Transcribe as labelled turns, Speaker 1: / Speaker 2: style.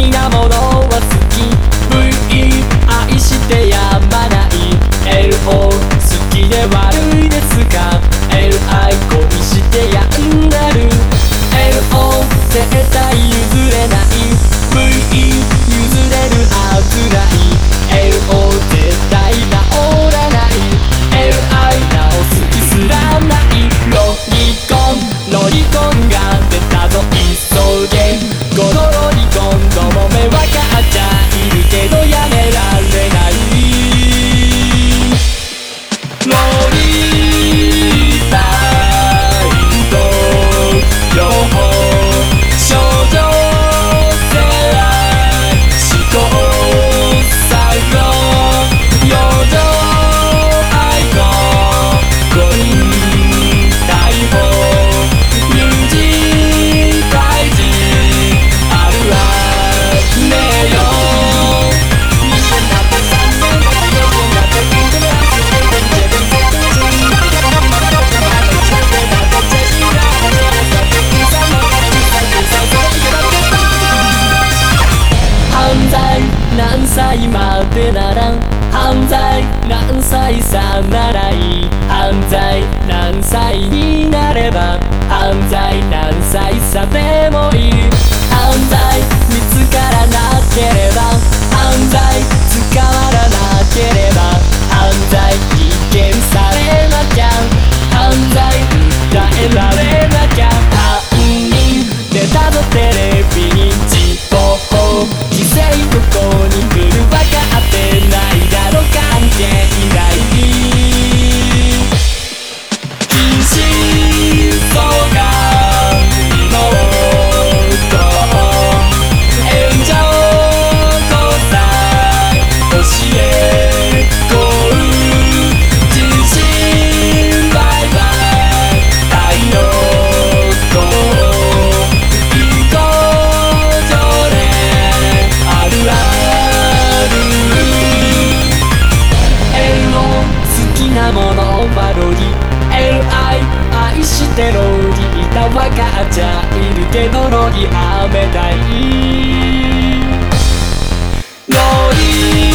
Speaker 1: きなものは好き。V 愛してやまない。LO 好きで割る犯罪何歳さならいい。犯罪何歳になれば犯罪何歳さでもいい。犯罪してローリー板はガゃいるけどロリ雨だいロリー